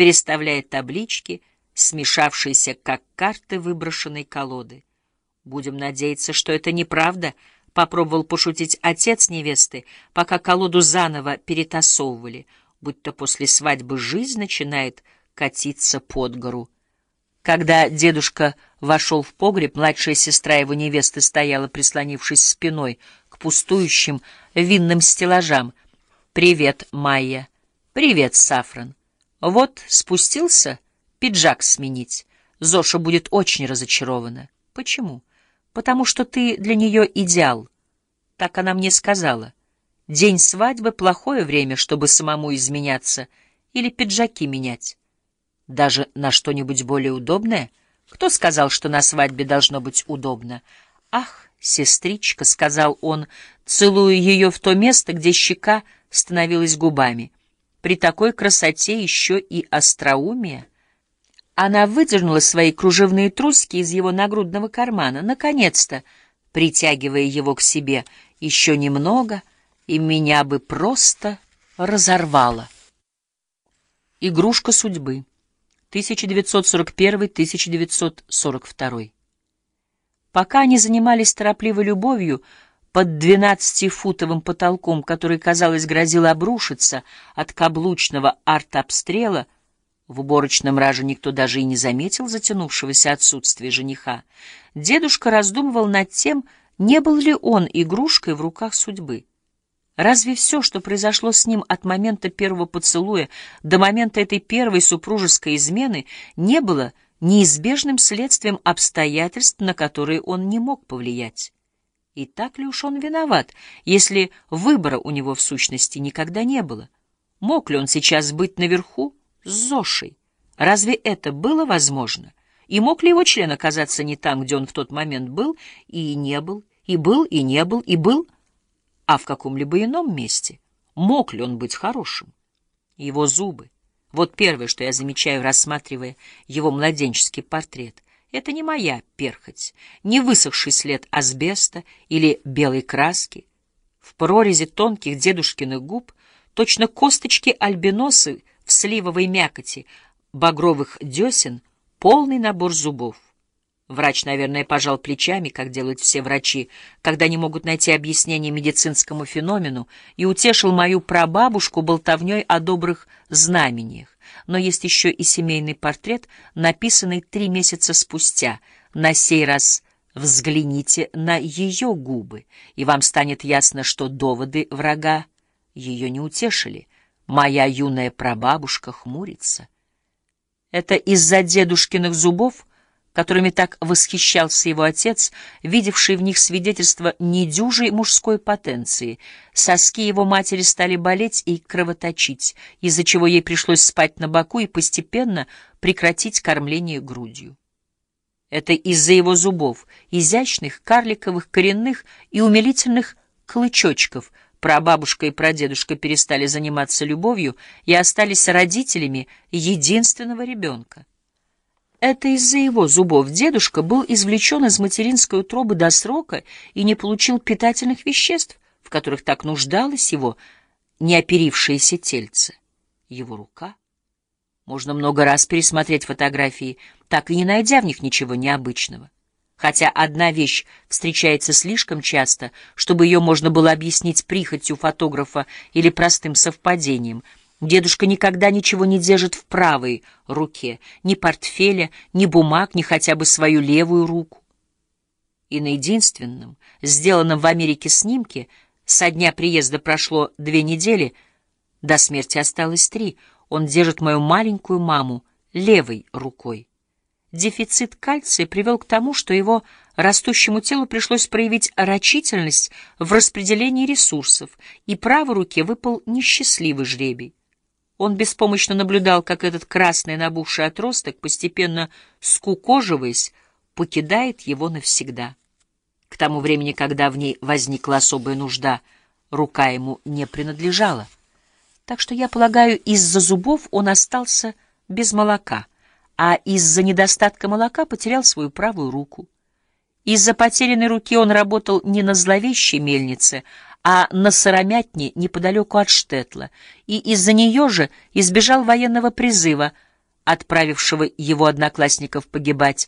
переставляя таблички, смешавшиеся, как карты выброшенной колоды. «Будем надеяться, что это неправда», — попробовал пошутить отец невесты, пока колоду заново перетасовывали, будто после свадьбы жизнь начинает катиться под гору. Когда дедушка вошел в погреб, младшая сестра его невесты стояла, прислонившись спиной к пустующим винным стеллажам. «Привет, Майя!» «Привет, Сафран!» «Вот, спустился пиджак сменить. Зоша будет очень разочарована». «Почему?» «Потому что ты для нее идеал». Так она мне сказала. «День свадьбы — плохое время, чтобы самому изменяться или пиджаки менять». Даже на что-нибудь более удобное? Кто сказал, что на свадьбе должно быть удобно? Ах, сестричка, — сказал он, целуя ее в то место, где щека становилась губами. При такой красоте еще и остроумие. Она выдернула свои кружевные труски из его нагрудного кармана, наконец-то, притягивая его к себе еще немного, и меня бы просто разорвало. Игрушка судьбы. 1941-1942. Пока они занимались торопливой любовью под двенадцатифутовым потолком, который, казалось, грозил обрушиться от каблучного артобстрела, в уборочном раже никто даже и не заметил затянувшегося отсутствия жениха, дедушка раздумывал над тем, не был ли он игрушкой в руках судьбы. Разве все, что произошло с ним от момента первого поцелуя до момента этой первой супружеской измены, не было неизбежным следствием обстоятельств, на которые он не мог повлиять? И так ли уж он виноват, если выбора у него в сущности никогда не было? Мог ли он сейчас быть наверху с Зошей? Разве это было возможно? И мог ли его член оказаться не там, где он в тот момент был и не был, и был, и не был, и был а в каком-либо ином месте. Мог ли он быть хорошим? Его зубы. Вот первое, что я замечаю, рассматривая его младенческий портрет. Это не моя перхоть, не высохший след асбеста или белой краски. В прорези тонких дедушкиных губ точно косточки альбиносы в сливовой мякоти, багровых десен, полный набор зубов. Врач, наверное, пожал плечами, как делают все врачи, когда не могут найти объяснение медицинскому феномену, и утешил мою прабабушку болтовней о добрых знамениях. Но есть еще и семейный портрет, написанный три месяца спустя. На сей раз взгляните на ее губы, и вам станет ясно, что доводы врага ее не утешили. Моя юная прабабушка хмурится. Это из-за дедушкиных зубов — которыми так восхищался его отец, видевший в них свидетельство недюжей мужской потенции. Соски его матери стали болеть и кровоточить, из-за чего ей пришлось спать на боку и постепенно прекратить кормление грудью. Это из-за его зубов, изящных, карликовых, коренных и умилительных клычочков. Прабабушка и прадедушка перестали заниматься любовью и остались родителями единственного ребенка. Это из-за его зубов дедушка был извлечен из материнской утробы до срока и не получил питательных веществ, в которых так нуждалось его неоперившееся тельце. Его рука. Можно много раз пересмотреть фотографии, так и не найдя в них ничего необычного. Хотя одна вещь встречается слишком часто, чтобы ее можно было объяснить прихотью фотографа или простым совпадением — Дедушка никогда ничего не держит в правой руке, ни портфеля, ни бумаг, ни хотя бы свою левую руку. И на единственном, сделанном в Америке снимке, со дня приезда прошло две недели, до смерти осталось три, он держит мою маленькую маму левой рукой. Дефицит кальция привел к тому, что его растущему телу пришлось проявить рачительность в распределении ресурсов, и правой руке выпал несчастливый жребий. Он беспомощно наблюдал, как этот красный набухший отросток, постепенно скукоживаясь, покидает его навсегда. К тому времени, когда в ней возникла особая нужда, рука ему не принадлежала. Так что, я полагаю, из-за зубов он остался без молока, а из-за недостатка молока потерял свою правую руку. Из-за потерянной руки он работал не на зловещей мельнице, а на Сыромятне неподалеку от Штетла, и из-за нее же избежал военного призыва, отправившего его одноклассников погибать,